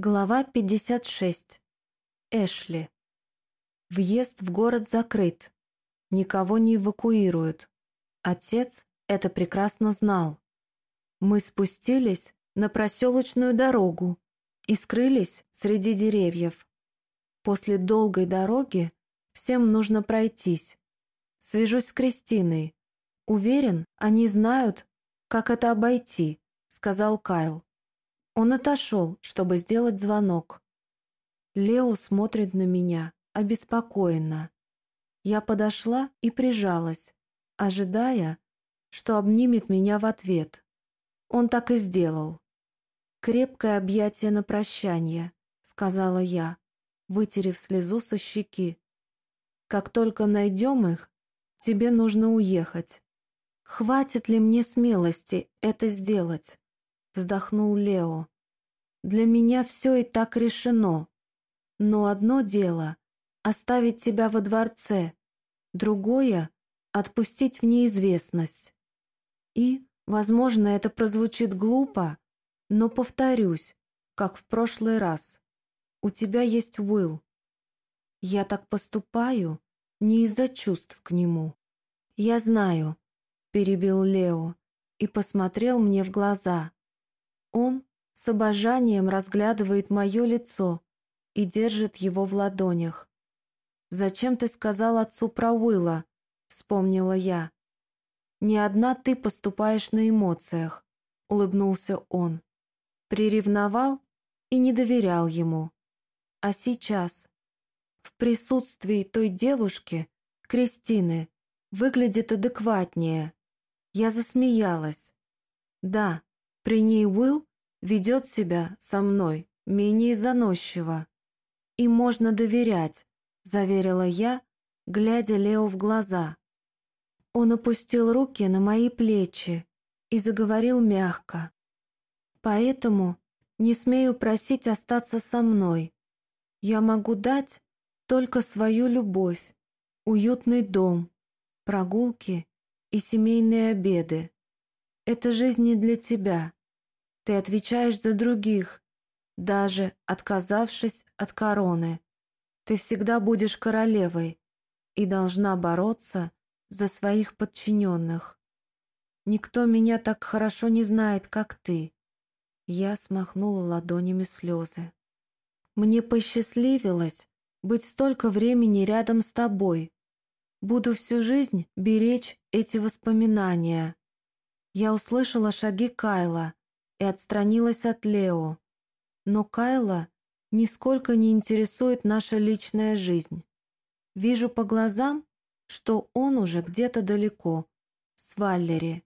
Глава 56. Эшли. Въезд в город закрыт. Никого не эвакуируют. Отец это прекрасно знал. Мы спустились на проселочную дорогу и скрылись среди деревьев. После долгой дороги всем нужно пройтись. Свяжусь с Кристиной. Уверен, они знают, как это обойти, сказал Кайл. Он отошел, чтобы сделать звонок. Лео смотрит на меня, обеспокоенно. Я подошла и прижалась, ожидая, что обнимет меня в ответ. Он так и сделал. «Крепкое объятие на прощание», — сказала я, вытерев слезу со щеки. «Как только найдем их, тебе нужно уехать». «Хватит ли мне смелости это сделать?» Вздохнул Лео. Для меня все и так решено. Но одно дело — оставить тебя во дворце, другое — отпустить в неизвестность. И, возможно, это прозвучит глупо, но повторюсь, как в прошлый раз. У тебя есть Уилл. Я так поступаю не из-за чувств к нему. Я знаю, перебил Лео и посмотрел мне в глаза. Он с обожанием разглядывает мое лицо и держит его в ладонях. «Зачем ты сказал отцу про Уилла?» — вспомнила я. «Не одна ты поступаешь на эмоциях», — улыбнулся он. Приревновал и не доверял ему. А сейчас, в присутствии той девушки, Кристины, выглядит адекватнее. Я засмеялась. Да, при ней Уилл ведет себя со мной менее заносчиво. И можно доверять, заверила я, глядя Лео в глаза. Он опустил руки на мои плечи и заговорил мягко. Поэтому не смею просить остаться со мной. Я могу дать только свою любовь, уютный дом, прогулки и семейные обеды. Это жизнь не для тебя. Ты отвечаешь за других, даже отказавшись от короны. Ты всегда будешь королевой и должна бороться за своих подчиненных. Никто меня так хорошо не знает, как ты. Я смахнула ладонями слезы. Мне посчастливилось быть столько времени рядом с тобой. Буду всю жизнь беречь эти воспоминания. Я услышала шаги Кайла, и отстранилась от Лео. Но Кайла нисколько не интересует наша личная жизнь. Вижу по глазам, что он уже где-то далеко, с Валлери.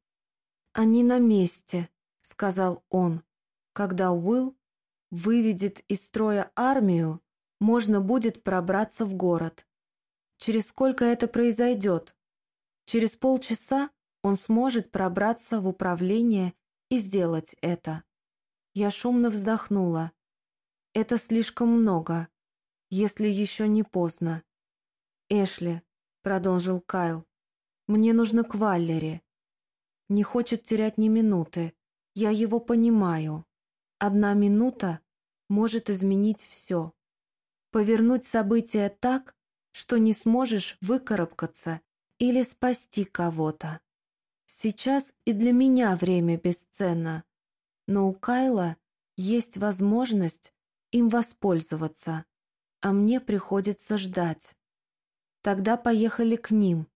«Они на месте», — сказал он. «Когда Уилл выведет из строя армию, можно будет пробраться в город. Через сколько это произойдет? Через полчаса он сможет пробраться в управление и сделать это. Я шумно вздохнула. Это слишком много, если еще не поздно. «Эшли», — продолжил Кайл, — «мне нужно к Валлере. Не хочет терять ни минуты. Я его понимаю. Одна минута может изменить все. Повернуть события так, что не сможешь выкарабкаться или спасти кого-то. Сейчас и для меня время бесценно, но у Кайла есть возможность им воспользоваться, а мне приходится ждать. Тогда поехали к ним.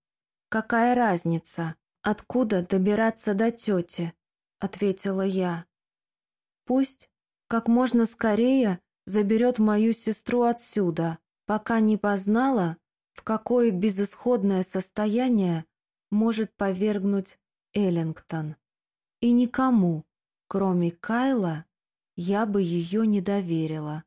Какая разница, откуда добираться до тети, ответила я. Пусть как можно скорее заберет мою сестру отсюда, пока не познала, в какое безысходное состояние может повергнуть Эллингтон. И никому, кроме Кайла, я бы ее не доверила.